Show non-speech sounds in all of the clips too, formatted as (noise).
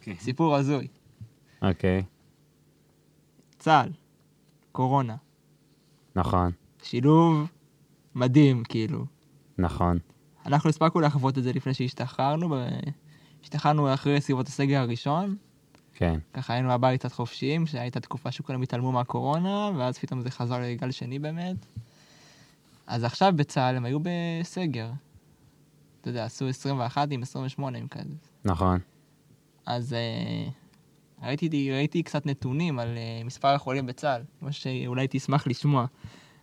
אוקיי. סיפור הזוי. אוקיי, צה"ל, קורונה, נכון, שילוב מדהים, כאילו. נכון. אנחנו הספקנו לחוות את זה לפני שהשתחררנו, השתחררנו אחרי סביבות הסגר הראשון, כן, ככה היינו בבית קצת חופשיים, שהייתה תקופה שכולם התעלמו מהקורונה, ואז פתאום זה חזר לגל שני באמת. אז עכשיו בצה"ל הם היו בסגר. אתה יודע, עשו 21 עם 28 עם כזה. נכון. אז אה, ראיתי, ראיתי קצת נתונים על אה, מספר החולים בצה"ל, מה שאולי תשמח לשמוע.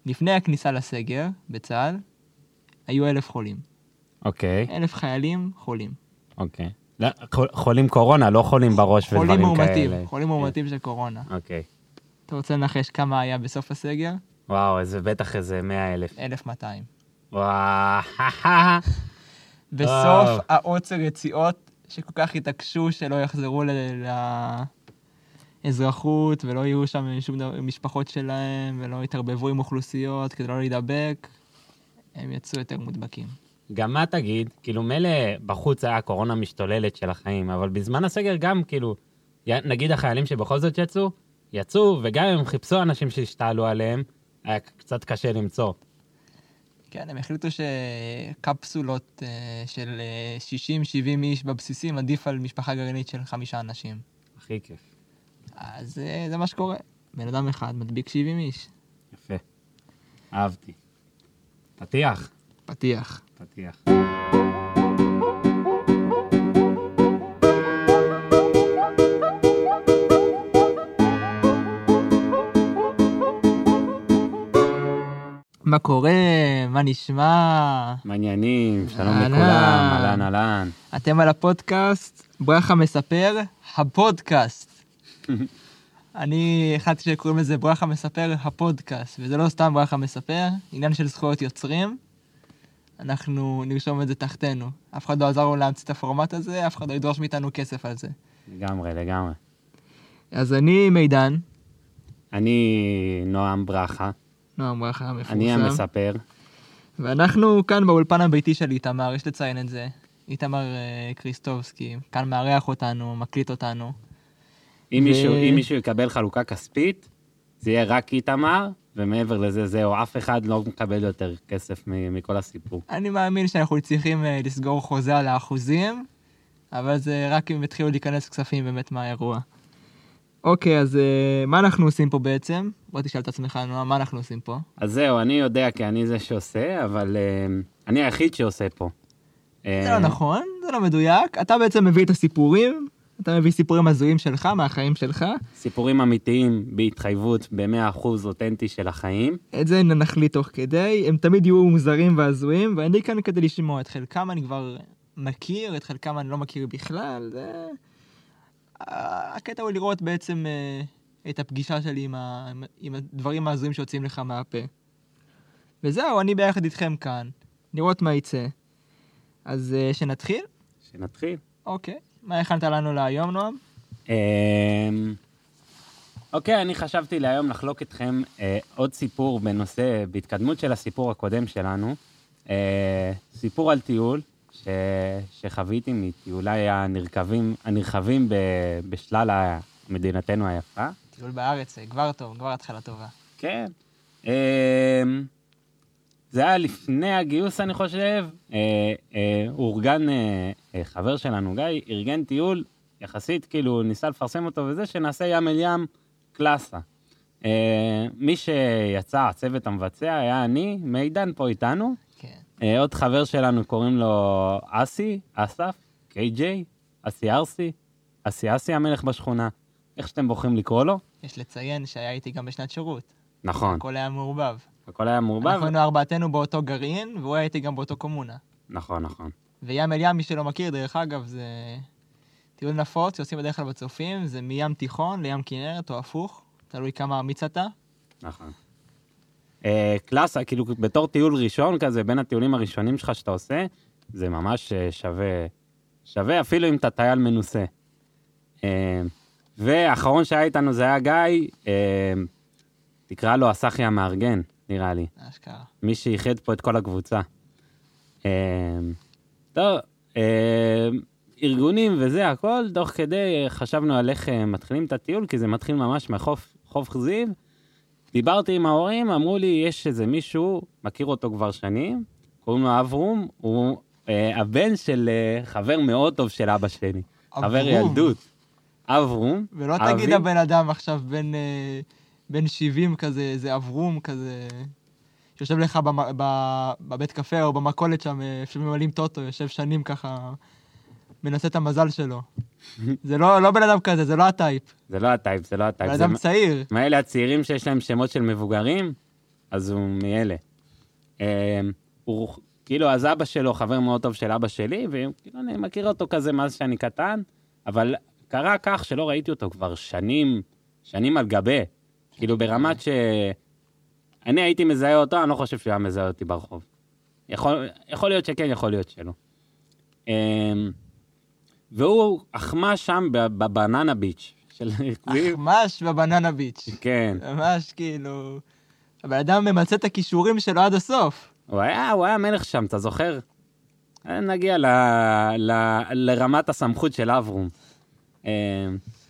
לפני הכניסה לסגר בצה"ל, היו אלף חולים. אוקיי, אלף חיילים חולים. אוקיי. לא, חול- חולים קורונה, לא חולים בראש חולים ודברים מאומתים, כאלה. חולים מאומתים של קורונה. אוקיי. אתה רוצה לנחש כמה היה בסוף הסגר? וואו, איזה בטח איזה 100 אלף. 1,200. וואו, בסוף. העוצר יציאות שכל כך התעקשו שלא יחזרו ל- לאזרחות ולא יהיו שם שום דבר, משפחות שלהם ולא יתערבבו עם אוכלוסיות כדי לא להידבק, הם יצאו יותר מודבקים. גם מה תגיד, כאילו מילא בחוץ היה קורונה משתוללת של החיים, אבל בזמן הסגר גם כאילו, נגיד החיילים שבכל זאת יצאו, יצאו, וגם אם חיפשו אנשים שהשתעלו עליהם, היה קצת קשה למצוא. כן, הם החליטו שקפסולות אה, של אה, 60-70 איש בבסיסים עדיף על משפחה גרעינית של חמישה אנשים. הכי כיף. אז אה, זה מה שקורה. בן אדם אחד מדביק 70 איש. יפה. אהבתי. פתיח. פתיח. פתיח. מה קורה? מה נשמע? מעניינים, שלום אהלן. לכולם, אהלן אהלן. אתם על הפודקאסט, ברכה מספר, הפודקאסט. (laughs) אני החלטתי שקוראים לזה ברכה מספר, הפודקאסט, וזה לא סתם ברכה מספר, עניין של זכויות יוצרים. אנחנו נרשום את זה תחתנו. אף אחד לא עזר לנו להמציא את הפורמט הזה, אף אחד לא ידרוש מאיתנו כסף על זה. לגמרי, לגמרי. אז אני מידן, אני נועם ברכה, נועם ברכה המפורסם. אני המספר. ואנחנו כאן באולפן הביתי של איתמר, יש לציין את זה. איתמר אה, קריסטובסקי, כאן מארח אותנו, מקליט אותנו. אם ו- מישהו- אם מישהו יקבל חלוקה כספית, זה יהיה רק איתמר, ומעבר לזה, זהו, אף אחד לא מקבל יותר כסף מכל הסיפור. אני מאמין שאנחנו צריכים אה, לסגור חוזה על האחוזים, אבל זה רק אם יתחילו להיכנס כספים באמת מהאירוע. אוקיי, אז אה, מה אנחנו עושים פה בעצם? בוא תשאל את עצמך, נועם, מה אנחנו עושים פה? אז זהו, אני יודע כי אני זה שעושה, אבל אה, אני היחיד שעושה פה. אה, זה לא נכון, זה לא מדויק. אתה בעצם מביא את הסיפורים, אתה מביא סיפורים הזויים שלך, מהחיים שלך. סיפורים אמיתיים בהתחייבות ב-100% אותנטי של החיים. את זה נחליט תוך כדי, הם תמיד יהיו מוזרים והזויים, ואני כאן כדי לשמוע את חלקם אני כבר מכיר, את חלקם אני לא מכיר בכלל, זה... הקטע הוא לראות בעצם אה, את הפגישה שלי עם, ה... עם הדברים ההזויים שיוצאים לך מהפה. וזהו, אני ביחד איתכם כאן, לראות מה יצא. אז אה, שנתחיל? שנתחיל. אוקיי. מה הכנת לנו להיום, נועם? אמ, אוקיי, אני חשבתי להיום לחלוק איתכם אה, עוד סיפור בנושא, בהתקדמות של הסיפור הקודם שלנו. אה, סיפור על טיול ש, שחוויתי מטיוליי הנרחבים, הנרחבים ב, בשלל מדינתנו היפה. טיול בארץ, אה, כבר טוב, כבר התחלה טובה. כן. אמ, זה היה לפני הגיוס, אני חושב. אה, אה, אורגן, חבר שלנו, גיא, ארגן טיול, יחסית, כאילו, ניסה לפרסם אותו וזה, שנעשה ים אל ים קלאסה. מי שיצא, הצוות המבצע, היה אני, מידן פה איתנו. אה, עוד חבר שלנו, קוראים לו אסי, אסף, קיי-ג'יי, אסי ארסי, אסי אסי המלך בשכונה. איך שאתם בוחרים לקרוא לו? יש לציין שהיה איתי גם בשנת שירות. נכון, הכל היה מעורבב. הכל היה מעורבב. אנחנו היינו ארבעתנו באותו גרעין, והוא היה איתי גם באותו קומונה. נכון, נכון. וים אל ים, מי שלא מכיר, דרך אגב, זה טיול נפוץ שעושים בדרך כלל בצופים, זה מים תיכון לים כנרת, או הפוך, תלוי כמה אמיץ אתה. נכון. אה, קלאסה, כאילו, בתור טיול ראשון כזה, בין הטיולים הראשונים שלך שאתה עושה, זה ממש אה, שווה, שווה אפילו אם אתה טייל מנוסה. אה, והאחרון שהיה איתנו זה היה גיא, אה, תקרא לו הסחי המארגן, נראה לי. אשכרה. מי שאיחד פה את כל הקבוצה. אה, טוב, אה, ארגונים וזה, הכל, תוך כדי חשבנו על איך אה, מתחילים את הטיול, כי זה מתחיל ממש מחוף חוף זיו. דיברתי עם ההורים, אמרו לי, יש איזה מישהו, מכיר אותו כבר שנים, קוראים לו אברום, הוא אה, הבן של אה, חבר מאוד טוב של אבא שלי. חבר אברום. ילדות. אברום. ולא אבי. תגיד הבן אדם עכשיו בן, אה, בן 70 כזה, איזה אברום כזה, יושב לך במ, ב, בבית קפה או במכולת שם, אה, שממלאים טוטו, יושב שנים ככה, מנסה את המזל שלו. זה לא, לא בן אדם כזה, זה לא הטייפ. זה לא הטייפ, זה לא הטייפ. בן אדם צעיר. מאלה הצעירים שיש להם שמות של מבוגרים, אז הוא מאלה. אה, הוא כאילו, אז אבא שלו חבר מאוד טוב של אבא שלי, וכאילו אני מכיר אותו כזה מאז שאני קטן, אבל קרה כך שלא ראיתי אותו כבר שנים, שנים על גבי. כאילו ברמת ש... אני הייתי מזהה אותו, אני לא חושב שהוא היה מזהה אותי ברחוב. יכול, יכול להיות שכן, יכול להיות שלא. אה, והוא אחמה שם בבננה ביץ' של. (laughs) ממש בבננה ביץ'. כן. ממש כאילו... הבן אדם ממצה את הכישורים שלו עד הסוף. הוא היה, הוא היה מלך שם, אתה זוכר? אה, נגיע ל, ל, לרמת הסמכות של אברום. אה,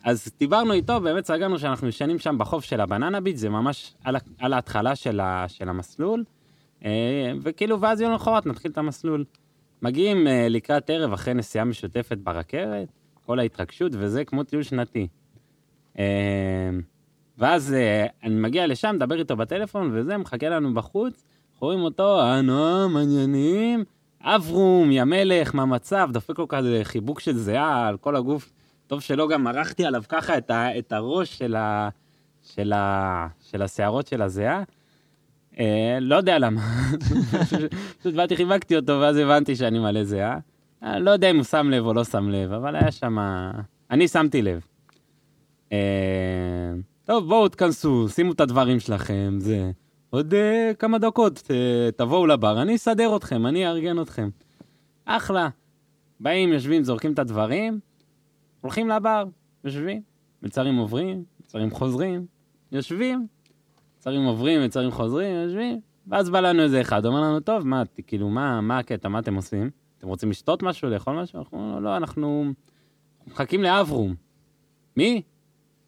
אז דיברנו איתו, באמת סגרנו שאנחנו ישנים שם בחוף של הבננה ביץ', זה ממש על, על ההתחלה של, ה, של המסלול, אה, וכאילו, ואז יום למחרת נתחיל את המסלול. מגיעים אה, לקראת ערב אחרי נסיעה משותפת ברכבת, כל ההתרגשות, וזה כמו טיול שנתי. אה, ואז אה, אני מגיע לשם, מדבר איתו בטלפון, וזה, מחכה לנו בחוץ, רואים אותו, נועם, מעניינים, אברום, יא מלך, מה המצב? דופק לו כזה חיבוק של זיעה על כל הגוף. טוב שלא גם מרחתי עליו ככה את, את הראש של, ה, של, ה, של השערות של הזיעה. אה, לא יודע למה. (laughs) פשוט באתי, חיבקתי אותו, ואז הבנתי שאני מלא זיעה. אה, לא יודע אם הוא שם לב או לא שם לב, אבל היה שם... אני שמתי לב. אה, טוב, בואו תכנסו, שימו את הדברים שלכם, זה... עוד uh, כמה דקות uh, תבואו לבר, אני אסדר אתכם, אני אארגן אתכם. אחלה. באים, יושבים, זורקים את הדברים, הולכים לבר, יושבים, מצרים עוברים, מצרים חוזרים, יושבים, מצרים עוברים, מצרים חוזרים, יושבים, ואז בא לנו איזה אחד, אומר לנו, טוב, מה, כאילו, מה, מה הקטע, מה אתם עושים? אתם רוצים לשתות משהו, לאכול משהו? אנחנו אומרים לו, לא, אנחנו מחכים לאברום. מי?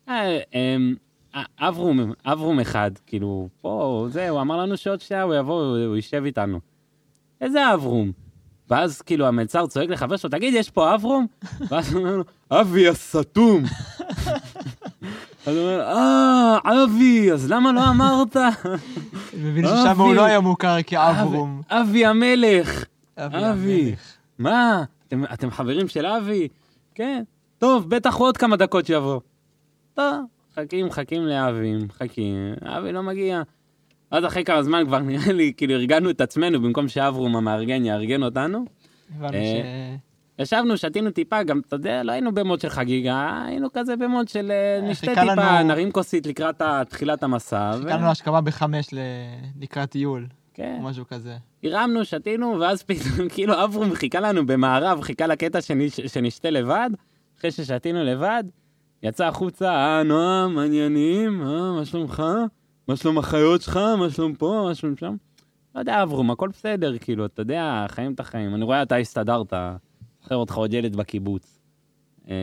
אה, אמ, אה, אברום, אברום אחד, כאילו, פה, זה, הוא אמר לנו שעוד שנייה הוא יבוא, הוא יישב איתנו. איזה אברום? ואז כאילו המלצר צועק לחבר שלו, תגיד, יש פה אברום? ואז הוא אומר לו, אבי הסתום. אז הוא אומר, אה, אבי, אז למה לא אמרת? מבין ששם הוא. לא היה מוכר כאברום. אבי המלך. אבי. מה? אתם, חברים של אבי? כן. טוב, בטח עוד כמה דקות שיבוא. טוב, מחכים, מחכים לאבי, מחכים, אבי לא מגיע. אז אחרי כמה זמן כבר נראה לי, כאילו ארגנו את עצמנו, במקום שאברום המארגן יארגן אותנו. הבנו אה, ש... ישבנו, שתינו טיפה, גם, אתה יודע, לא היינו במוד של חגיגה, היינו כזה במוד של אה, אה, נשתה טיפה, לנו- נרים כוסית לקראת תחילת המסע. ו- חיכינו השכמה בחמש ל- לקראת טיול, כן. או משהו כזה. הרמנו, שתינו, ואז (laughs) פתאום, כאילו אברום חיכה לנו במערב, חיכה לקטע שנש, שנשתה לבד, אחרי ששתינו לבד, יצא החוצה, אה, נועם, מעניינים, אה, מה שלומך? מה שלום החיות שלך? מה שלום פה? מה שלום שם? לא יודע, אברום, הכל בסדר, כאילו, אתה יודע, חיים את החיים. אני רואה, אתה הסתדרת, זוכר אותך עוד ילד בקיבוץ. אה,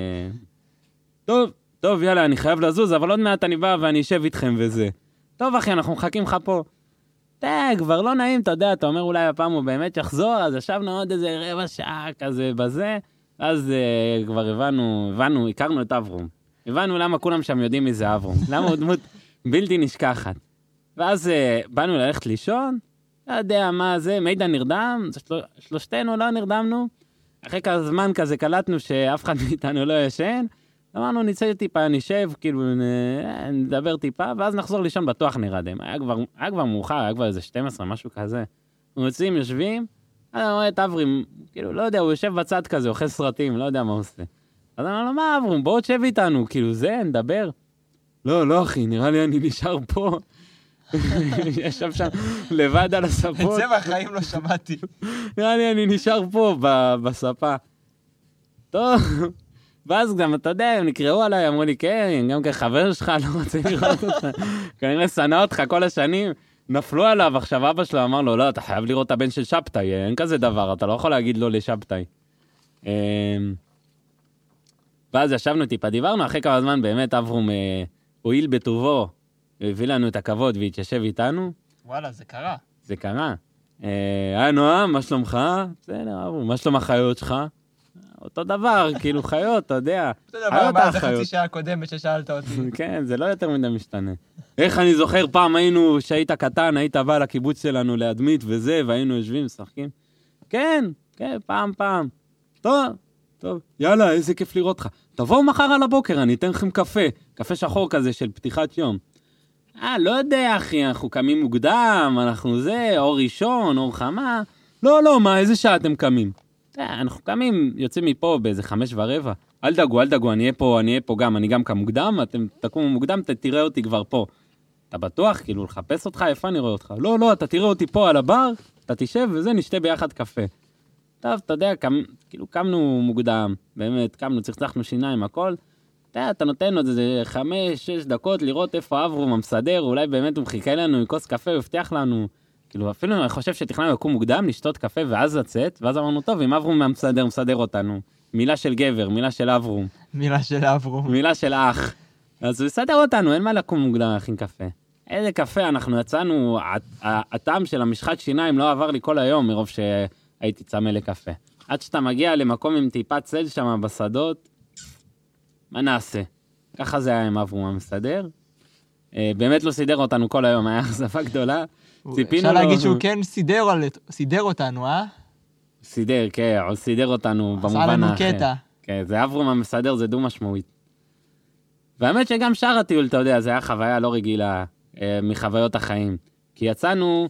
טוב, טוב, יאללה, אני חייב לזוז, אבל עוד מעט אני בא ואני אשב איתכם וזה. טוב, אחי, אנחנו מחכים לך פה. תה, כבר לא נעים, אתה יודע, אתה אומר אולי הפעם הוא באמת יחזור, אז ישבנו עוד איזה רבע שעה כזה בזה, אז uh, כבר הבנו, הבנו, הכרנו את אברום. הבנו למה כולם שם יודעים מי זה אברום. למה הוא דמות בלתי נשכחת. ואז uh, באנו ללכת לישון, לא יודע מה זה, מידע נרדם, של... שלושתנו לא נרדמנו. אחרי כזה זמן כזה קלטנו שאף אחד (laughs) מאיתנו לא ישן, אמרנו נצא טיפה, נשב, כאילו נ- נדבר טיפה, ואז נחזור לישון בטוח נרדם. היה כבר, היה כבר מאוחר, היה כבר איזה 12, משהו כזה. אנחנו יוצאים, יושבים, אז אני רואה את אברום, כאילו, לא יודע, הוא יושב בצד כזה, אוכל סרטים, לא יודע מה הוא עושה. אז לו, מה אברום, בוא תשב איתנו, כאילו, זה, נדבר. לא, לא, אחי, נראה לי אני נשאר פה. (laughs) ישב שם לבד על את הספות. זה בחיים לא שמעתי. נראה לי אני נשאר פה בספה. טוב, ואז גם, אתה יודע, הם נקראו עליי, אמרו לי, כן, גם כחבר שלך, לא רוצה לראות אותך. (laughs) כנראה שנא אותך כל השנים. נפלו עליו, עכשיו אבא שלו אמר לו, לא, אתה חייב לראות את הבן של שבתאי, אין כזה דבר, אתה לא יכול להגיד לא לשבתאי. אמ, ואז ישבנו טיפה, דיברנו, אחרי כמה זמן באמת אברום אה, הואיל בטובו, הביא לנו את הכבוד והתיישב איתנו, וואלה, זה קרה. זה קרה. אה, היי נועם, מה שלומך? בסדר, אברום, מה שלום החיות שלך? אותו דבר, (laughs) כאילו חיות, אתה יודע. בסדר, חיות מה, זה. חצי שעה קודמת ששאלת אותי. (laughs) כן, זה לא יותר מדי משתנה. איך אני זוכר פעם היינו, שהיית קטן, היית בא לקיבוץ שלנו להדמית וזה, והיינו יושבים, משחקים. כן, כן, פעם, פעם. טוב, טוב, יאללה, איזה כיף לראות אותך. תבואו מחר על הבוקר, אני אתן לכם קפה. קפה שחור כזה של פתיחת יום. אה, לא יודע, אחי, אנחנו קמים מוקדם, אנחנו זה, אור ראשון, אור חמה. לא, לא, מה, איזה שעה אתם קמים? אה, אנחנו קמים, יוצאים מפה באיזה חמש ורבע. אל דאגו, אל דאגו, אני אהיה פה, אני אהיה פה גם, אני גם קם מוקדם, אתם תקומו מוקדם, אתה תראה אותי כבר פה. אתה בטוח? כאילו, לחפש אותך? איפה אני רואה אותך? לא, לא, אתה תראה אותי פה על הבר, אתה תשב וזה, נשתה ביחד קפה. טוב, אתה יודע, קם, כאילו, קמנו מוקדם, באמת, קמנו, צחצחנו שיניים, הכל. אתה אתה נותן עוד איזה חמש, שש דקות לראות איפה אברום המסדר, אולי באמת הוא חיכה לנו עם כוס קפה, הוא הבטיח לנו. כאילו, אפילו אני חושב שתכננו לקום מוקדם, לשתות קפה ואז לצאת, ואז אמרנו, טוב, אם אברום המסדר מסדר אותנו. מילה של גבר, מילה של אברום, מילה של אברום. מילה של אח. אז הוא יסדר אותנו, אין מה לקום מוקדם להכין קפה. איזה קפה, אנחנו יצאנו, הט- הטעם של המשחת שיניים לא עבר לי כל היום מרוב שהייתי צמא לקפה. עד שאתה מגיע למקום עם טיפת צל שם בשדות, מה נעשה? ככה זה היה עם אברום המסדר. אה, באמת לא סידר אותנו כל היום, היה אכזבה גדולה. ציפינו אפשר לו- להגיד שהוא כן סידר סידר אותנו, אה? סידר, כן, הוא סידר אותנו עשה במובן לנו האחר. קטע. כן, זה אברום המסדר, זה דו-משמעית. והאמת שגם שאר הטיול, אתה יודע, זה היה חוויה לא רגילה אה, מחוויות החיים. כי יצאנו,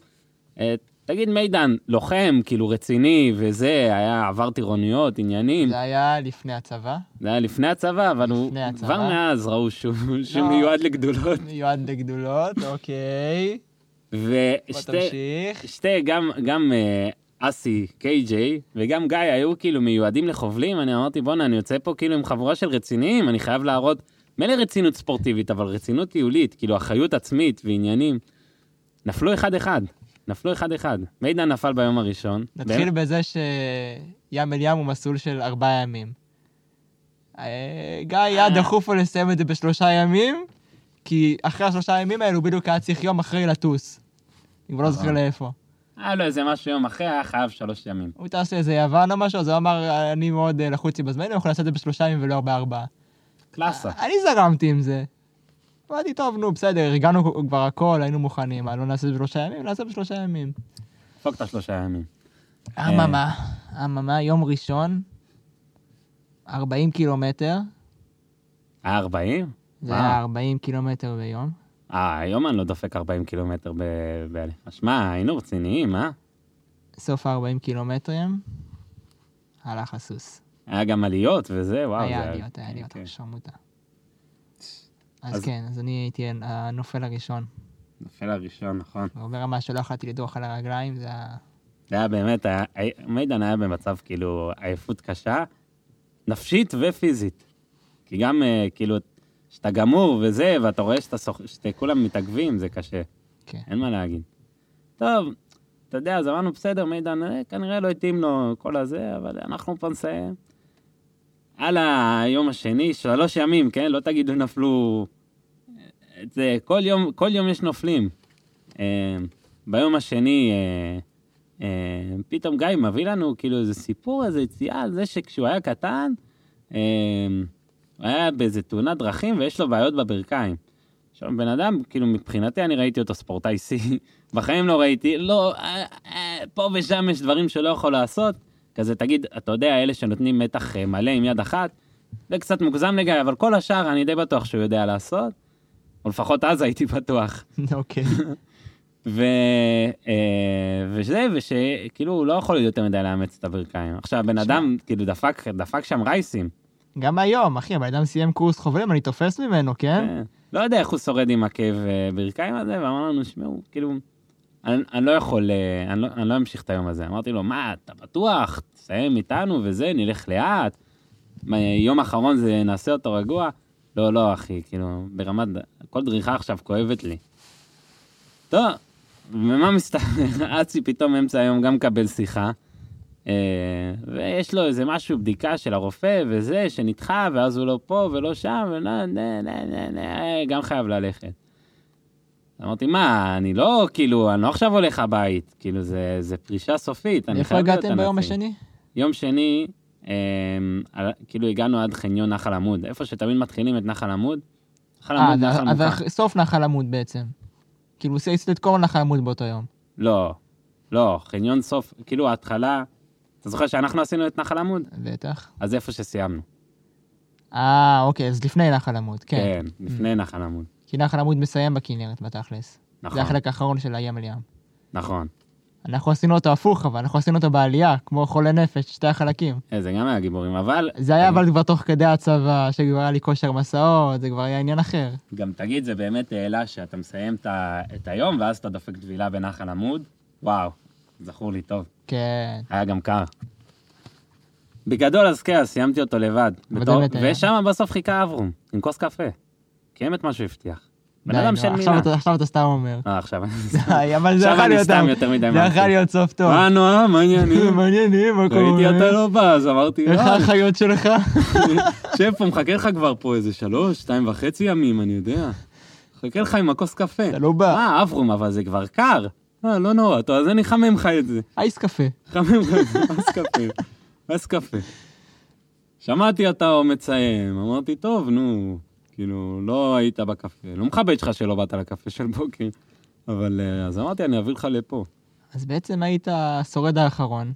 אה, תגיד מידן, לוחם, כאילו רציני וזה, היה, עבר טירוניות, עניינים. זה היה לפני הצבא, זה היה לפני הצבא, אבל הוא, הצבא. כבר מאז ראו שהוא, לא. מיועד לגדולות. (laughs) מיועד לגדולות, אוקיי. ושתי, גם, גם אה, אסי, קיי-ג'יי, וגם גיא היו כאילו מיועדים לחובלים, אני אמרתי, בואנה, אני יוצא פה כאילו עם חבורה של רציניים, אני חייב להראות, מילא רצינות ספורטיבית, אבל רצינות טיולית, כאילו אחריות עצמית ועניינים. נפלו אחד-אחד, נפלו אחד-אחד. מידן נפל ביום הראשון. נתחיל בזה שים אל ים הוא מסלול של ארבעה ימים. אה, גיא היה דחוף לו לסיים את זה בשלושה ימים, כי אחרי השלושה ימים האלו בדיוק היה צריך יום אחרי לטוס. אני כבר לא זוכר לאיפה. היה לו איזה משהו יום אחרי, היה חייב שלוש ימים. הוא טס לאיזה יוון או משהו, אז הוא אמר, אני מאוד אה, לחוץ לי בזמן, אני יכול לעשות את זה בשלושה ימים ולא בארבעה. קלאסה. אני זרמתי עם זה. אמרתי, טוב, נו, בסדר, ארגנו כבר הכל, היינו מוכנים, מה, לא נעשה בשלושה ימים? נעשה בשלושה ימים. דפוק את השלושה ימים. אממה, אממה, יום ראשון, 40 קילומטר, היה 40? זה. היה 40 קילומטר ביום. אה, היום אני לא דופק 40 קילומטר ב... שמע, היינו רציניים, אה? סוף ה-40 קילומטרים, הלך הסוס. היה גם עליות וזה, וואו. היה עליות, היה עליות, כן. שרמוטה. אז אז- כן, אז אני הייתי הנופל הראשון. נופל הראשון, נכון. ברמה שלא יכולתי לדרוך על הרגליים, זה היה... זה היה באמת, היה, מידן היה במצב כאילו עייפות קשה, נפשית ופיזית. כי גם אה, כאילו, כשאתה גמור וזה, ואתה רואה שאתה סוח... שכולם מתעכבים, זה קשה. כן. אין מה להגיד. טוב, אתה יודע, אז אמרנו, בסדר, מידן, אה, כנראה לא התאים לו כל הזה, אבל אנחנו פה נסיים. על היום השני, שלוש ימים, כן? לא תגידו נפלו... את זה, כל יום, כל יום יש נופלים. אה, ביום השני, אה, אה, פתאום גיא מביא לנו כאילו איזה סיפור, איזה יציאה זה שכשהוא היה קטן, אה, הוא היה באיזה תאונת דרכים ויש לו בעיות בברכיים. עכשיו, בן אדם, כאילו, מבחינתי אני ראיתי אותו ספורטאי שיא, (laughs) בחיים לא ראיתי, לא, אה, אה, פה ושם יש דברים שלא יכול לעשות. כזה, תגיד, אתה יודע, אלה שנותנים מתח אה, מלא עם יד אחת, זה קצת מוגזם לגיא, אבל כל השאר אני די בטוח שהוא יודע לעשות, או לפחות אז הייתי בטוח. (laughs) אוקיי. ו... אה, וזה, ושכאילו הוא לא יכול יותר מדי לאמץ את הברכיים. עכשיו, שמע. אדם, כאילו, דפק, דפק שם רייסים. גם היום, אחי, הבן אדם סיים קורס חובלים, אני תופס ממנו, כן? כן. לא יודע איך הוא שורד עם עקב אה, ברכיים הזה, ואמר לנו, שמעו, כאילו, אני, אני לא יכול, אה, אני לא, אני לא אמשיך את היום הזה. אמרתי לו, מה, אתה בטוח? תסיים איתנו וזה, נלך לאט. יום אחרון זה, נעשה אותו רגוע? לא, לא, אחי, כאילו, ברמת, כל דריכה עכשיו כואבת לי. טוב, ומה מסתבר? (laughs) אצי פתאום אמצע היום גם מקבל שיחה. אה, ויש לו איזה משהו, בדיקה של הרופא וזה, שנדחה, ואז הוא לא פה ולא שם, ולא, נה, נה, נה, נה, גם חייב ללכת. אמרתי, מה, אני לא, כאילו, אני לא עכשיו הולך הבית, כאילו, זה, זה פרישה סופית, אני איפה חייב להיות הגעתם ביום. השני? יום שני, אה, כאילו הגענו עד חניון נחל עמוד, איפה שתמיד מתחילים את נחל עמוד. נחל אה, עמוד, אז- נחל אז מוכר. אח- סוף נחל עמוד בעצם. כאילו, עשית את כל נחל עמוד באותו יום. לא, לא, חניון סוף, כאילו ההתחלה, אתה זוכר שאנחנו עשינו את נחל עמוד? בטח. אז איפה שסיימנו. אה, אוקיי, אז לפני נחל עמוד, כן. כן, לפני נחל עמוד. כי נחל עמוד מסיים בכנרת בתכלס. נכון, זה החלק האחרון של הים אל ים. נכון. אנחנו עשינו אותו הפוך, אבל אנחנו עשינו אותו בעלייה, כמו חולה נפש, שתי החלקים. אה, זה גם היה גיבורים, אבל זה היה אבל כבר תוך כדי הצבא, שכבר היה לי כושר מסעות, זה כבר היה עניין אחר. גם תגיד, זה באמת העלה שאתה מסיים את היום, ואז אתה דופק טבילה בנחל עמוד, וואו, זכור לי טוב. כן. היה גם קר. בגדול, אז כן, סיימתי אותו לבד. בתור-. ושם בסוף חיכה אברום, עם כוס קפה. קיים את מה שהוא הבטיח. בן אדם של מילה. עכשיו אתה סתם אומר. אה, עכשיו אני יכול אני. סתם יותר מדי זה יכול. להיות סוף טוב. מה נועה, מה העניינים? (laughs) מעניינים, מה קורה? ראיתי אתה לא בא, אז אמרתי, איך האחיות שלך? (laughs) שב פה, מחכה לך כבר פה איזה שלוש, שתיים וחצי ימים, אני יודע. מחכה לך עם הכוס קפה. אתה לא בא. אה, אברום, אבל זה כבר קר. אה, לא נורא, טוב, אז אני אחמם לך את זה. אייס קפה. חמם לך את זה, מס קפה. מס קפה. שמעתי אתה מציין, אמרתי, טוב, נו, כאילו, לא היית בקפה. לא מכבד שלך שלא באת לקפה של בוקר. אבל אה, אז אמרתי, אני אביא לך לפה. אז בעצם היית השורד האחרון.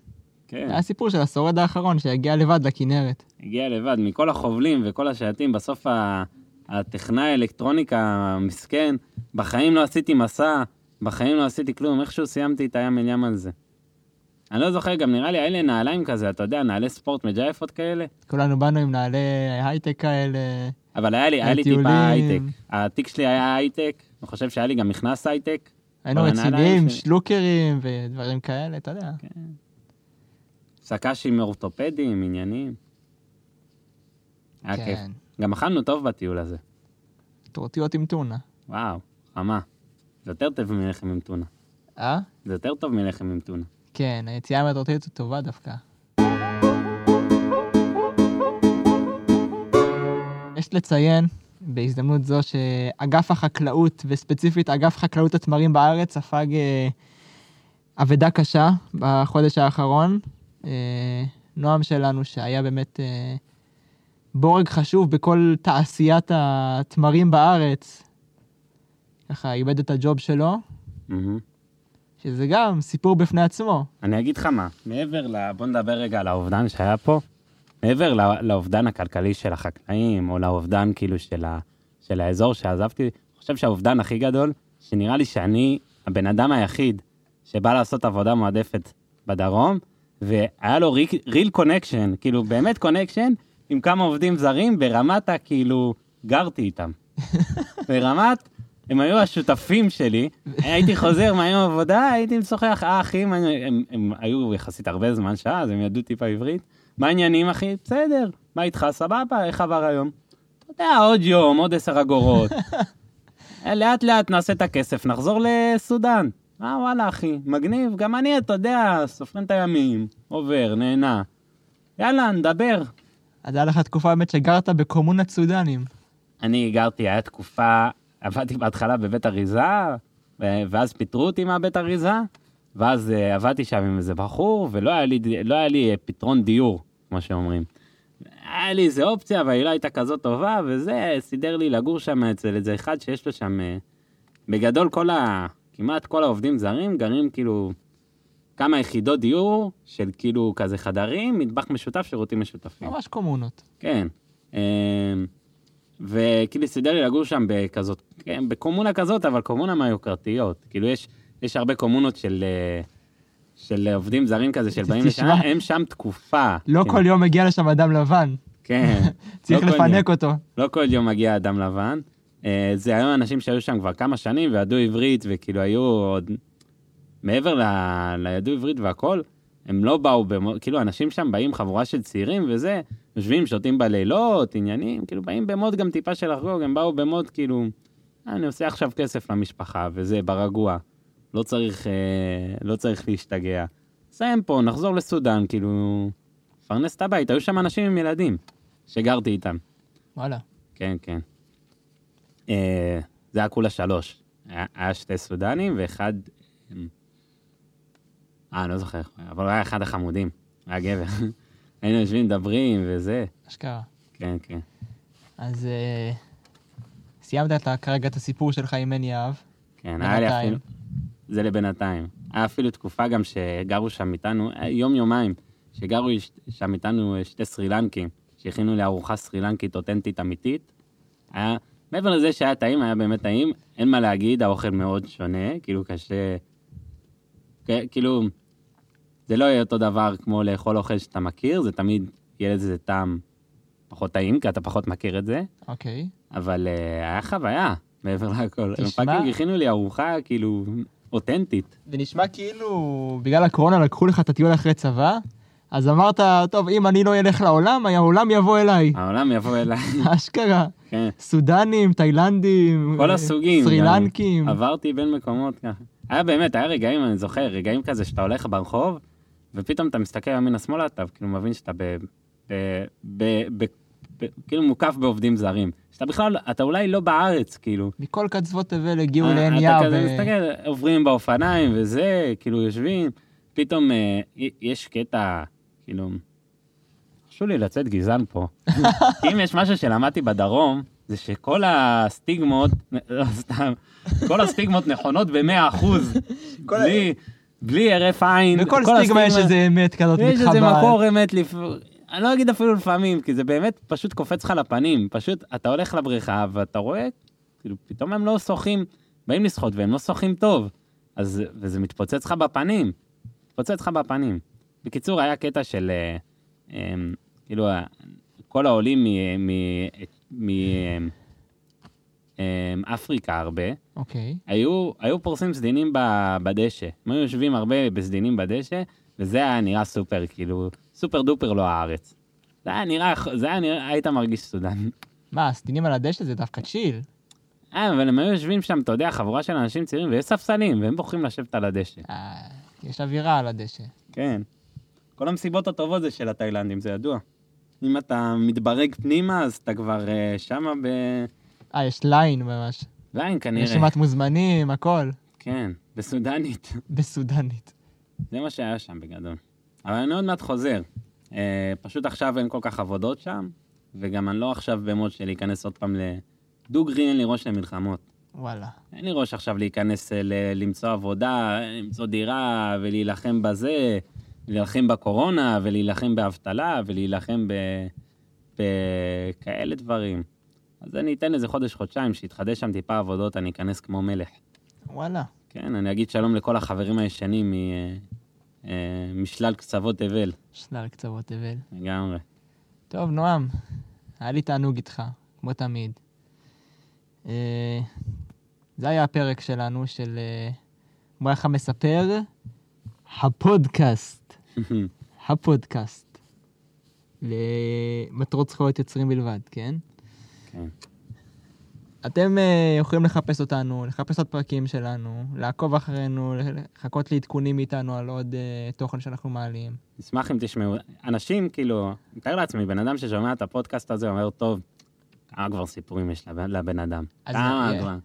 כן. היה סיפור של השורד האחרון שהגיע לבד לכנרת. הגיע לבד, מכל החובלים וכל השייטים, בסוף ה- הטכנאי האלקטרוניקה המסכן, בחיים לא עשיתי מסע, בחיים לא עשיתי כלום, איכשהו סיימתי את הים אל ים על זה. אני לא זוכר, גם נראה לי, היה לי נעליים כזה, אתה יודע, נעלי ספורט מג'ייפות כאלה, כולנו באנו עם נעלי הייטק כאלה. אבל היה לי, היה לי. טיפה הייטק. התיק שלי היה הייטק, אני חושב שהיה לי גם מכנס הייטק. היינו רציניים, שלוקרים ודברים כאלה, אתה יודע. סק"שים אורתופדיים, עניינים. היה כיף. כן. גם אכלנו טוב בטיול הזה. טורטיות עם טונה. וואו, חמה. זה יותר טוב מלחם עם טונה. אה? זה יותר טוב מלחם עם טונה. כן, היציאה מהטורטיות טובה דווקא. יש לציין בהזדמנות זו שאגף החקלאות, וספציפית אגף חקלאות התמרים בארץ, ספג אה, אבדה קשה בחודש האחרון. אה, נועם שלנו, שהיה באמת אה, בורג חשוב בכל תעשיית התמרים בארץ, ככה איבד את הג'וב שלו, מהמם. שזה גם סיפור בפני עצמו. אני אגיד לך מה, מעבר ל... בוא נדבר רגע על האובדן שהיה פה. מעבר לאובדן הכלכלי של החקלאים, או לאובדן כאילו של, ה... של האזור שעזבתי, אני חושב שהאובדן הכי גדול, שנראה לי שאני הבן אדם היחיד שבא לעשות עבודה מועדפת בדרום, והיה לו real connection, כאילו באמת connection עם כמה עובדים זרים ברמת הכאילו, גרתי איתם. (laughs) ברמת, הם היו השותפים שלי, הייתי חוזר מהיום עבודה, הייתי משוחח, אה אחים, הם, הם, הם היו יחסית הרבה זמן שעה, אז הם ידעו טיפה עברית. מה העניינים אחי? בסדר, מה איתך? סבבה, איך עבר היום? אתה יודע, עוד יום, עוד עשר אגורות. (laughs) לאט לאט נעשה את הכסף, נחזור לסודאן. אה וואלה אחי, מגניב, גם אני, אתה יודע, סופרים את הימים, עובר, נהנה. יאללה, נדבר. אז היה לך תקופה באמת שגרת בקומונת סודנים. אני גרתי, היה תקופה, עבדתי בהתחלה בבית אריזה, ואז פיטרו אותי מהבית אריזה, ואז uh, עבדתי שם עם איזה בחור, ולא היה לי, לא היה לי uh, פתרון דיור, כמו שאומרים. היה לי איזה אופציה, אבל היא לא הייתה כזאת טובה, וזה סידר לי לגור שם אצל איזה אחד שיש לו שם, uh, בגדול כל ה... כמעט כל העובדים זרים גרים כאילו כמה יחידות דיור של כאילו כזה חדרים, מטבח משותף, שירותים משותפים. ממש קומונות. כן. אמ, וכאילו סידר לי לגור שם בכזאת, כן, בקומונה כזאת, אבל קומונה מהיוקרתיות. כאילו יש, יש הרבה קומונות של, אה, של עובדים זרים כזה, של (laughs) באים. לשם, הם שם תקופה. לא כן, כל יום מגיע לשם אדם לבן, כן. (laughs) צריך לא לפנק. אותו. לא כל יום מגיע אדם לבן. אה, זה היו אנשים שהיו שם כבר כמה שנים וידעו עברית, וכאילו היו עוד... מעבר ל... לידעו עברית והכל, הם לא באו, במו... כאילו אנשים שם באים חבורה של צעירים וזה, יושבים, שותים בלילות, עניינים, כאילו באים במוד גם טיפה של לחגוג, הם באו במוד כאילו, "אה, אני עושה עכשיו כסף למשפחה וזה, ברגוע. לא צריך, אה, לא צריך להשתגע. נסיים פה, נחזור לסודאן, כאילו, לפרנס את הבית. היו שם אנשים עם ילדים, שגרתי איתם. וואלה. כן, כן. אה, זה היה כולה שלוש. היה, היה שתי סודנים ואחד... אה, אני לא זוכר, אבל הוא היה אחד החמודים, היה גבר. (laughs) היינו יושבים, מדברים וזה. אשכרה. כן, כן. אז אה, סיימת כרגע את הסיפור שלך עם מני יהב. כן, היה לי. אפילו... זה לבינתיים. היה אפילו תקופה גם שגרו שם איתנו, אה, יום-יומיים, שגרו שם איתנו אה, שתי סרילנקים, שהכינו לי ארוחה סרילנקית אותנטית אמיתית. היה, מעבר לזה שהיה טעים, היה באמת טעים, אין מה להגיד, האוכל מאוד שונה, כאילו קשה... כאילו, זה לא יהיה אותו דבר כמו לאכול אוכל שאתה מכיר, זה תמיד יהיה לזה טעם פחות טעים, כי אתה פחות מכיר את זה. אוקיי. אבל uh, היה חוויה, מעבר להכל. הם תשמע- fucking הכינו לי ארוחה, כאילו, אותנטית. ונשמע כאילו בגלל הקורונה לקחו לך את הטיול אחרי צבא, אז אמרת, טוב, אם אני לא אלך לעולם, העולם יבוא אליי. העולם יבוא אליי, (laughs) אשכרה. כן. סודנים, תאילנדים, כל הסוגים. סרילנקים. עברתי בין מקומות ככה. היה באמת, היה רגעים, אני זוכר, רגעים כזה שאתה הולך ברחוב, ופתאום אתה מסתכל ימינה-שמאלה, אתה כאילו מבין שאתה ב... ב... ב... כאילו מוקף בעובדים זרים. שאתה בכלל, אתה אולי לא בארץ, כאילו. מכל קצוות תבל הגיעו אה, לעין אתה יהב. כזה אה, מסתכל, עוברים באופניים וזה, כאילו יושבים, פתאום אה, יש קטע, כאילו, הרשו לי לצאת גזען פה. (laughs) אם יש משהו שלמדתי בדרום, זה שכל הסטיגמות, לא סתם, כל הסטיגמות נכונות במאה אחוז, כל ה- בלי, בלי הרף עין. בכל כל סטיגמה יש איזה אמת כזאת יש איזה מתחבאת. מקור אמת, לפ... אני לא אגיד אפילו לפעמים, כי זה באמת פשוט קופץ לך לפנים. פשוט, אתה הולך לבריכה ואתה רואה, כאילו, פתאום הם לא שוחים, באים לשחות והם לא שוחים טוב. אז, וזה מתפוצץ לך בפנים. מתפוצץ לך בפנים. בקיצור, היה קטע של, אה, אה, כאילו, כל העולים מאפריקה הרבה, אוקיי. היו, היו פורסים סדינים בדשא. הם היו יושבים הרבה בסדינים בדשא, וזה היה נראה סופר, כאילו, סופר דופר לא הארץ. זה היה נראה, זה היה נראה, היית מרגיש סודן. מה, הסדינים על הדשא זה דווקא צ'יל. אה, אבל הם היו יושבים שם, אתה יודע, חבורה של אנשים צעירים, ויש ספסלים, והם בוחרים לשבת על הדשא. אה, יש אווירה על הדשא. כן. כל המסיבות הטובות זה של התאילנדים, זה ידוע. אם אתה מתברג פנימה, אז אתה כבר uh, שמה ב... אה, יש ליין ממש. ליין כנראה. רשימת מוזמנים, הכל. כן, בסודנית. בסודנית. זה מה שהיה שם בגדול. אבל אני עוד מעט חוזר. אה, פשוט עכשיו אין כל כך עבודות שם, וגם אני לא עכשיו ב mood של להיכנס עוד פעם לדוגרי, אין לי ראש למלחמות. וואלה. אין לי ראש עכשיו להיכנס אה, ל- למצוא עבודה, למצוא דירה, ולהילחם בזה, להילחם בקורונה, ולהילחם באבטלה, ולהילחם ב... בכאלה דברים. אז אני אתן איזה חודש-חודשיים, שיתחדש שם טיפה עבודות, אני אכנס כמו מלך. וואלה. כן, אני אגיד שלום לכל החברים הישנים מ- משלל קצוות תבל, שלל קצוות תבל. לגמרי. טוב, נועם, היה לי תענוג איתך, כמו תמיד. אה, זה היה הפרק שלנו, של אה, ברכה מספר, הפודקאסט. (laughs) הפודקאסט. למטרות זכויות יוצרים בלבד, כן? כן. אתם אה, יכולים לחפש אותנו, לחפש עוד פרקים שלנו, לעקוב אחרינו, לחכות לעדכונים מאיתנו על עוד אה, תוכן שאנחנו מעלים. נשמח אם תשמעו. אנשים, כאילו, מתאר לעצמי, בן אדם ששומע את הפודקאסט הזה אומר, טוב, כמה כבר סיפורים יש לבן, לבן אדם? כמה כבר?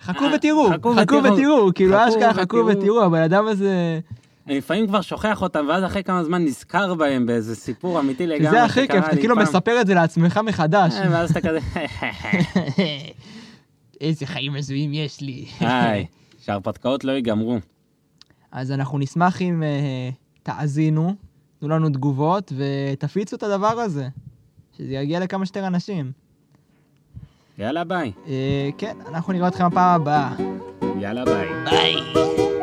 חכו ותראו, חכו ותראו. כאילו אשכרה חכו. ותראו, הבן אדם הזה... אני לפעמים כבר שוכח אותם, ואז אחרי כמה זמן נזכר בהם באיזה סיפור אמיתי לגמרי. זה הכי כיף, אתה כאילו. מספר את זה לעצמך מחדש. אה, ואז אתה כזה, (laughs) איזה חיים הזויים יש לי. היי, (laughs) שההרפתקאות לא ייגמרו. אז אנחנו נשמח אם אה, תאזינו, תנו לנו תגובות ותפיצו את הדבר הזה, שזה יגיע לכמה שיותר אנשים. יאללה ביי. אה, כן, אנחנו נראה אתכם בפעם הבאה. יאללה ביי. ביי.